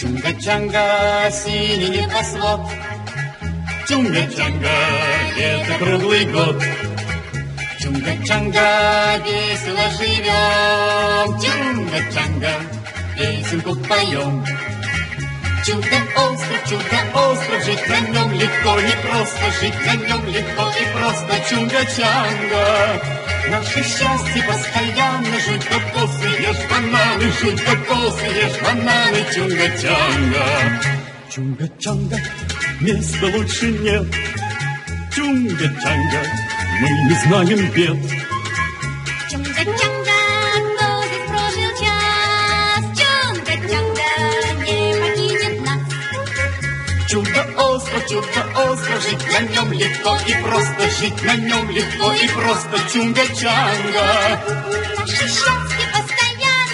Чунга-чанга, синий небосвод. Чунга-чанга, лето круглый год. Чунга-чанга, весело живем. Чунга-чанга, песенку поем. Чудо-остров, чудо-остров, жить на нем легко и просто, жить на нем легко и просто. Чунга-чанга, наше счастье постоянно, жуть кокосы, ешь бананы, жуть кокосы, ешь бананы, чунга-чанга. Чунга-чанга, места лучше нет. Чунга-чанга, мы не знаем бед. Чунга-чанга, кто здесь прожил час? Чунга-чанга не покинет нас. Чудо-остров, чудо-остров, жить на нем легко и просто, жить на нем легко и просто. Чунга-чанга, Наше счастье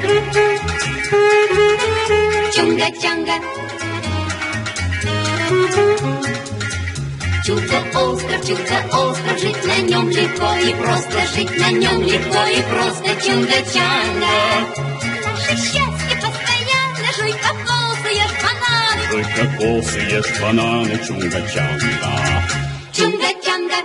чунга-чанга. Чунга-чанга. Чунга-чанга. Чунга-чанга. Чудо-остров, чудо-остров, жить на нем легко и просто, жить на нем легко и просто. Чунга-чанга. Наше счастье постоянно, жуй кокосы, ешь бананы. Ой, кокосы, ешь бананы, чунга-чанга. Чунга-чанга.